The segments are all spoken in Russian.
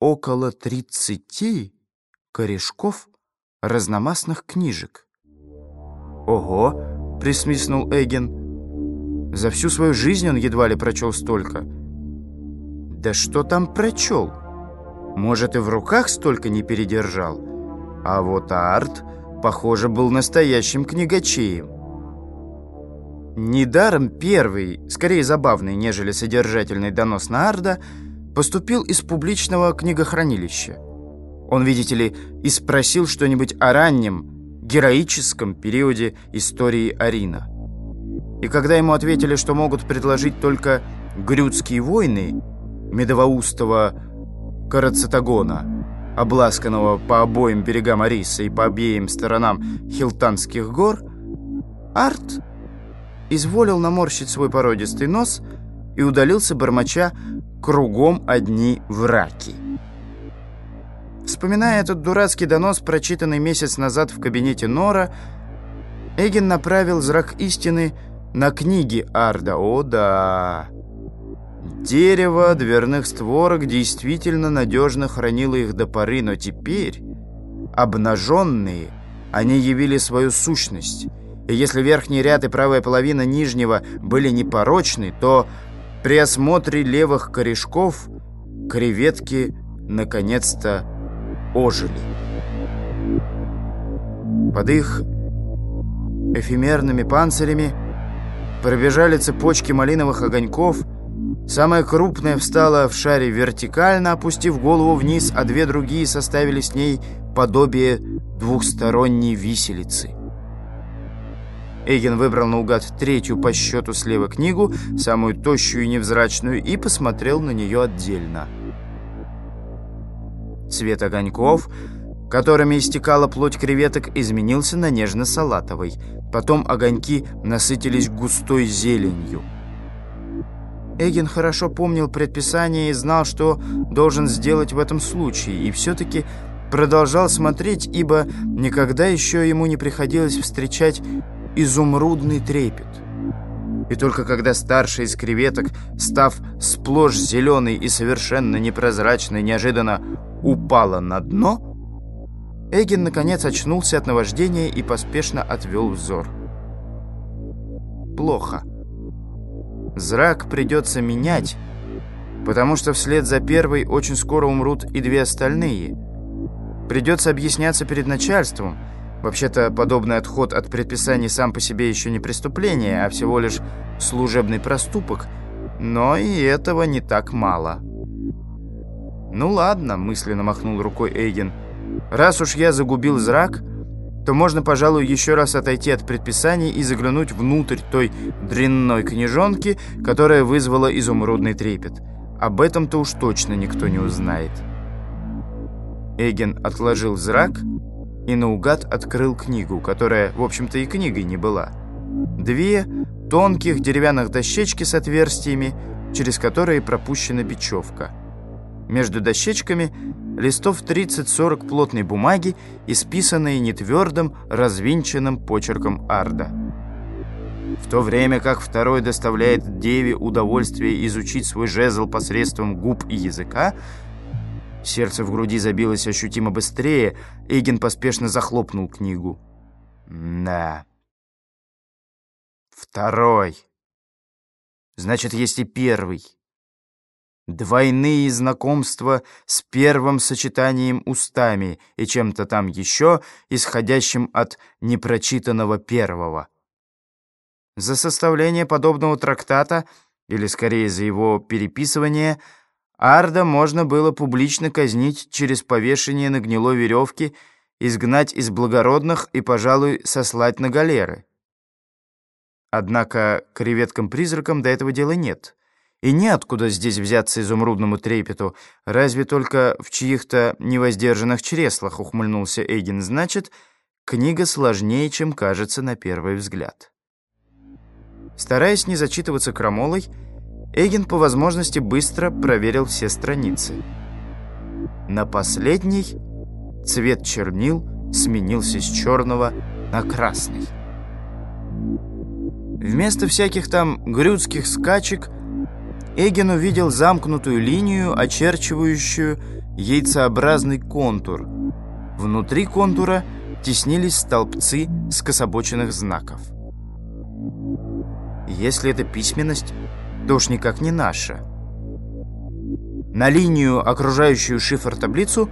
около тридцати корешков разномастных книжек. «Ого!» — присмиснул Эгин. «За всю свою жизнь он едва ли прочел столько». «Да что там прочел? Может, и в руках столько не передержал? А вот Арт, похоже, был настоящим книгачеем. Недаром первый, скорее забавный, нежели содержательный донос на Арда, поступил из публичного книгохранилища. Он, видите ли, и спросил что-нибудь о раннем, героическом периоде истории Арина. И когда ему ответили, что могут предложить только «Грюдские войны» медовоустого Карацетагона, обласканного по обоим берегам Ариса и по обеим сторонам Хилтанских гор, Арт изволил наморщить свой породистый нос и удалился, бормоча «кругом одни враки». Вспоминая этот дурацкий донос, прочитанный месяц назад в кабинете Нора, Эгин направил зрак истины на книги Арда. О, да! Дерево дверных створок действительно надежно хранило их до поры, но теперь, обнаженные, они явили свою сущность — и если верхний ряд и правая половина нижнего были непорочны, то при осмотре левых корешков креветки наконец-то ожили. Под их эфемерными панцирями пробежали цепочки малиновых огоньков. Самая крупная встала в шаре вертикально, опустив голову вниз, а две другие составили с ней подобие двухсторонней виселицы. Эйген выбрал наугад третью по счету слева книгу, самую тощую и невзрачную, и посмотрел на нее отдельно. Цвет огоньков, которыми истекала плоть креветок, изменился на нежно-салатовый. Потом огоньки насытились густой зеленью. Эгин хорошо помнил предписание и знал, что должен сделать в этом случае, и все-таки продолжал смотреть, ибо никогда еще ему не приходилось встречать изумрудный трепет. И только когда старшая из креветок, став сплошь зеленой и совершенно непрозрачной, неожиданно упала на дно, Эгин наконец очнулся от наваждения и поспешно отвел взор. Плохо. Зрак придется менять, потому что вслед за первой очень скоро умрут и две остальные. Придется объясняться перед начальством — Вообще-то, подобный отход от предписаний сам по себе еще не преступление, а всего лишь служебный проступок. Но и этого не так мало. «Ну ладно», — мысленно махнул рукой Эйген. «Раз уж я загубил зрак, то можно, пожалуй, еще раз отойти от предписаний и заглянуть внутрь той дрянной книжонки, которая вызвала изумрудный трепет. Об этом-то уж точно никто не узнает». Эйген отложил зрак и наугад открыл книгу, которая, в общем-то, и книгой не была. Две тонких деревянных дощечки с отверстиями, через которые пропущена бечевка. Между дощечками листов 30-40 плотной бумаги, исписанные нетвердым, развинченным почерком Арда. В то время как второй доставляет Деве удовольствие изучить свой жезл посредством губ и языка, Сердце в груди забилось ощутимо быстрее. Эйген поспешно захлопнул книгу. Да. Второй. Значит, есть и первый. Двойные знакомства с первым сочетанием устами и чем-то там еще, исходящим от непрочитанного первого. За составление подобного трактата, или скорее за его переписывание – Арда можно было публично казнить через повешение на гнилой веревке, изгнать из благородных и, пожалуй, сослать на галеры. Однако креветкам-призракам до этого дела нет. И неоткуда здесь взяться изумрудному трепету, разве только в чьих-то невоздержанных чреслах, ухмыльнулся Эйген. Значит, книга сложнее, чем кажется на первый взгляд. Стараясь не зачитываться крамолой, Эгин по возможности быстро проверил все страницы. На последней цвет чернил сменился с черного на красный. Вместо всяких там грюдских скачек Эгин увидел замкнутую линию, очерчивающую яйцеобразный контур. Внутри контура теснились столбцы скособоченных знаков. Если это письменность, уж никак не наша. На линию, окружающую шифр-таблицу,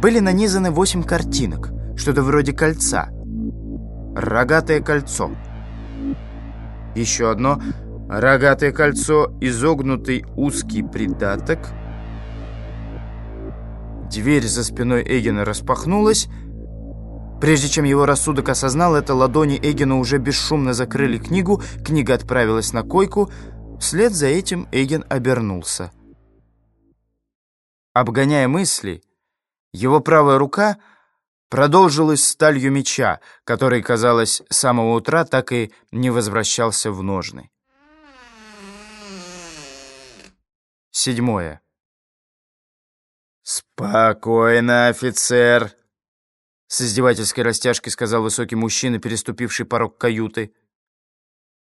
были нанизаны восемь картинок, что-то вроде кольца. Рогатое кольцо. Еще одно рогатое кольцо, изогнутый узкий придаток. Дверь за спиной Эгена распахнулась. Прежде чем его рассудок осознал это, ладони Эгена уже бесшумно закрыли книгу, книга отправилась на койку. Вслед за этим Эген обернулся. Обгоняя мысли, его правая рука продолжилась сталью меча, который, казалось, с самого утра так и не возвращался в ножны. Седьмое. «Спокойно, офицер!» С издевательской растяжкой сказал высокий мужчина, переступивший порог каюты.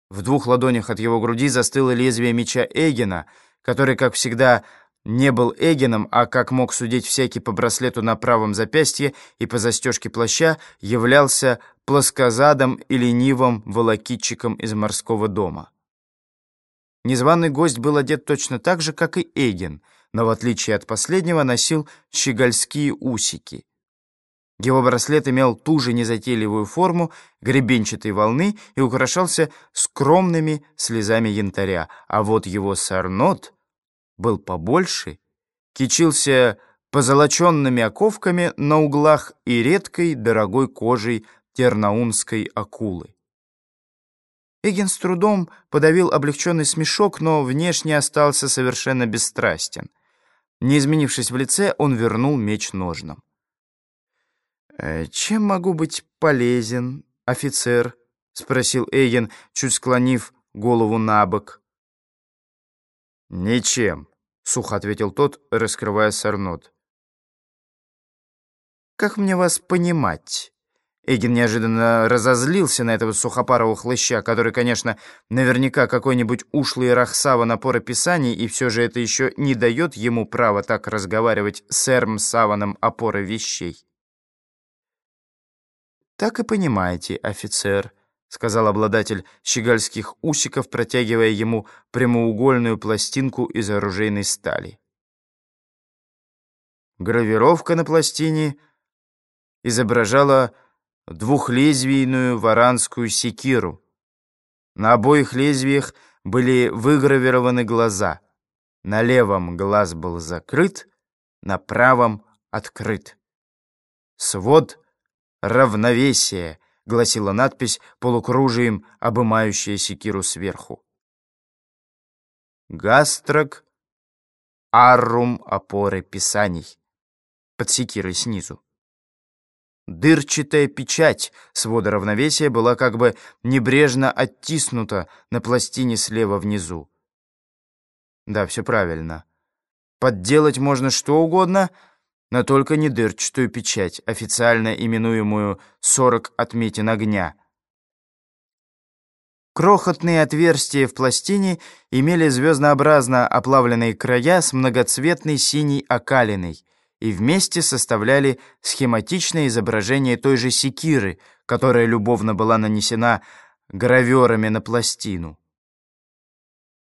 В двух ладонях от его груди застыло лезвие меча Эгена, который, как всегда, не был Эгеном, а, как мог судить всякий по браслету на правом запястье и по застежке плаща, являлся плоскозадом и ленивым волокитчиком из морского дома. Незваный гость был одет точно так же, как и Эген, но, в отличие от последнего, носил щегольские усики. Его браслет имел ту же незатейливую форму гребенчатой волны и украшался скромными слезами янтаря, а вот его сарнот — был побольше, кичился позолоченными оковками на углах и редкой дорогой кожей тернаунской акулы. Эгин с трудом подавил облегченный смешок, но внешне остался совершенно бесстрастен. Не изменившись в лице, он вернул меч ножнам. «Э, «Чем могу быть полезен, офицер?» — спросил Эгин, чуть склонив голову на бок. «Ничем», — сухо ответил тот, раскрывая сорнот. «Как мне вас понимать?» Эгин неожиданно разозлился на этого сухопарого хлыща, который, конечно, наверняка какой-нибудь ушлый рахсава напора писаний, и все же это еще не дает ему права так разговаривать с Эрм Саваном опоры вещей. «Так и понимаете, офицер», — сказал обладатель щегольских усиков, протягивая ему прямоугольную пластинку из оружейной стали. Гравировка на пластине изображала двухлезвийную варанскую секиру. На обоих лезвиях были выгравированы глаза. На левом глаз был закрыт, на правом — открыт. Свод равновесия — гласила надпись, полукружием обымающая секиру сверху. Гастрок аррум опоры писаний под секирой снизу. Дырчатая печать свода равновесия была как бы небрежно оттиснута на пластине слева внизу. Да, все правильно. Подделать можно что угодно — но только не дырчатую печать, официально именуемую «сорок отметин огня». Крохотные отверстия в пластине имели звезднообразно оплавленные края с многоцветной синей окалиной и вместе составляли схематичное изображение той же секиры, которая любовно была нанесена граверами на пластину.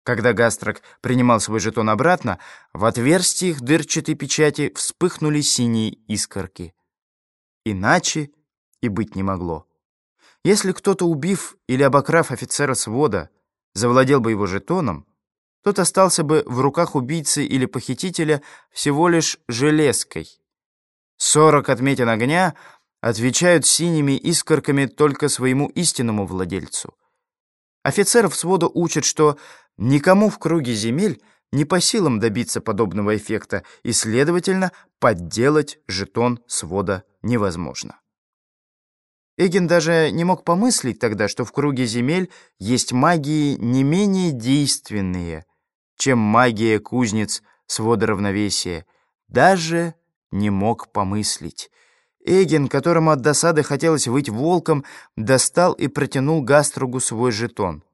Когда Гастрок принимал свой жетон обратно, в отверстиях дырчатой печати вспыхнули синие искорки. Иначе и быть не могло. Если кто-то, убив или обокрав офицера свода, завладел бы его жетоном, тот остался бы в руках убийцы или похитителя всего лишь железкой. Сорок отметин огня отвечают синими искорками только своему истинному владельцу. Офицеров свода учат, что Никому в круге земель не по силам добиться подобного эффекта, и, следовательно, подделать жетон свода невозможно. Эгин даже не мог помыслить тогда, что в круге земель есть магии не менее действенные, чем магия кузнец свода равновесия. Даже не мог помыслить. Эгин, которому от досады хотелось выть волком, достал и протянул Гастругу свой жетон.